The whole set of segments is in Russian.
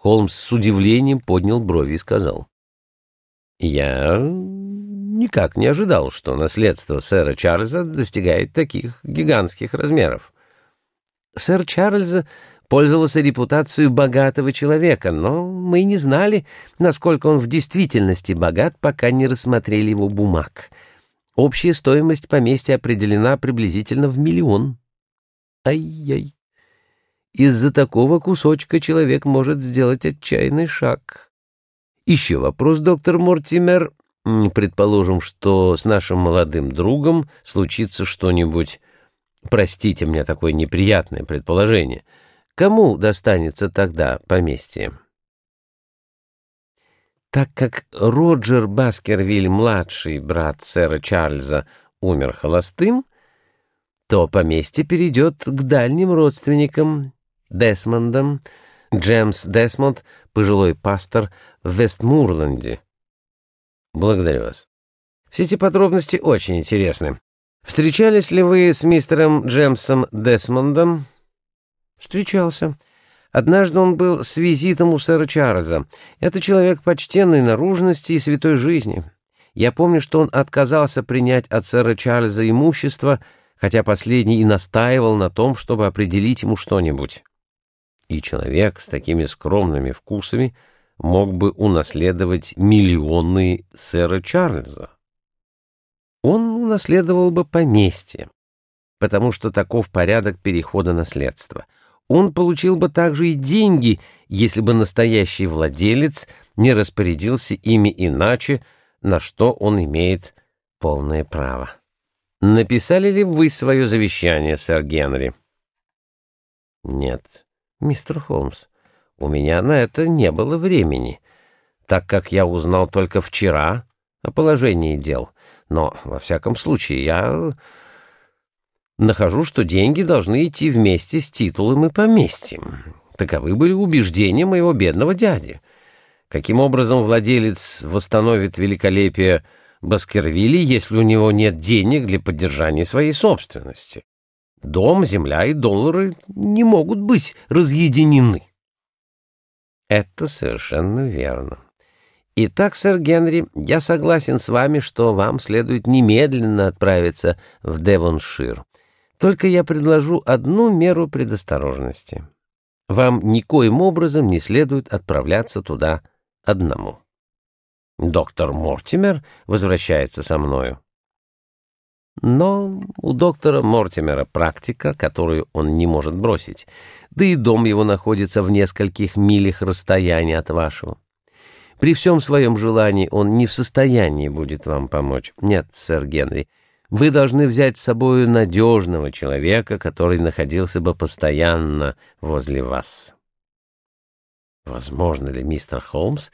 Холмс с удивлением поднял брови и сказал. «Я никак не ожидал, что наследство сэра Чарльза достигает таких гигантских размеров. Сэр Чарльз пользовался репутацией богатого человека, но мы не знали, насколько он в действительности богат, пока не рассмотрели его бумаг. Общая стоимость поместья определена приблизительно в миллион. Ай-яй. Из-за такого кусочка человек может сделать отчаянный шаг. Еще вопрос, доктор Мортимер. Предположим, что с нашим молодым другом случится что-нибудь... Простите мне такое неприятное предположение. Кому достанется тогда поместье? Так как Роджер Баскервиль, младший брат сэра Чарльза, умер холостым, то поместье перейдет к дальним родственникам Десмондом. Джеймс Десмонд, пожилой пастор в Вестмурленде. Благодарю вас. Все эти подробности очень интересны. Встречались ли вы с мистером Джеймсом Десмондом? Встречался. Однажды он был с визитом у сэра Чарльза. Это человек почтенной наружности и святой жизни. Я помню, что он отказался принять от сэра Чарльза имущество, хотя последний и настаивал на том, чтобы определить ему что-нибудь. И человек с такими скромными вкусами мог бы унаследовать миллионы сэра Чарльза. Он унаследовал бы поместье, потому что таков порядок перехода наследства. Он получил бы также и деньги, если бы настоящий владелец не распорядился ими иначе, на что он имеет полное право. Написали ли вы свое завещание, сэр Генри? Нет. «Мистер Холмс, у меня на это не было времени, так как я узнал только вчера о положении дел. Но, во всяком случае, я нахожу, что деньги должны идти вместе с титулом и поместьем. Таковы были убеждения моего бедного дяди. Каким образом владелец восстановит великолепие Баскервилли, если у него нет денег для поддержания своей собственности? Дом, земля и доллары не могут быть разъединены. Это совершенно верно. Итак, сэр Генри, я согласен с вами, что вам следует немедленно отправиться в Девоншир. Только я предложу одну меру предосторожности. Вам никоим образом не следует отправляться туда одному. Доктор Мортимер возвращается со мною. Но у доктора Мортимера практика, которую он не может бросить, да и дом его находится в нескольких милях расстояния от вашего. При всем своем желании он не в состоянии будет вам помочь. Нет, сэр Генри, вы должны взять с собой надежного человека, который находился бы постоянно возле вас. Возможно ли, мистер Холмс,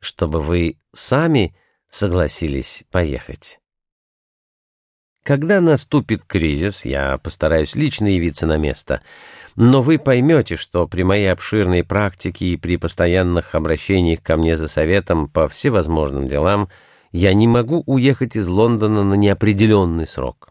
чтобы вы сами согласились поехать? Когда наступит кризис, я постараюсь лично явиться на место. Но вы поймете, что при моей обширной практике и при постоянных обращениях ко мне за советом по всевозможным делам я не могу уехать из Лондона на неопределенный срок.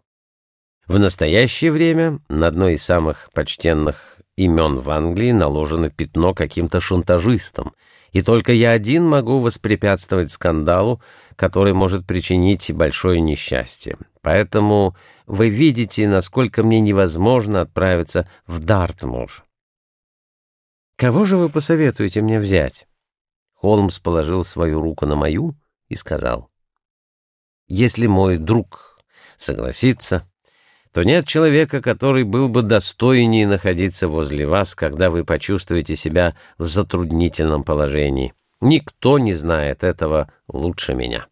В настоящее время на одной из самых почтенных имен в Англии наложено пятно каким-то шантажистом, и только я один могу воспрепятствовать скандалу, который может причинить большое несчастье. Поэтому вы видите, насколько мне невозможно отправиться в Дартмур. Кого же вы посоветуете мне взять? Холмс положил свою руку на мою и сказал. Если мой друг согласится, то нет человека, который был бы достойнее находиться возле вас, когда вы почувствуете себя в затруднительном положении. Никто не знает этого лучше меня.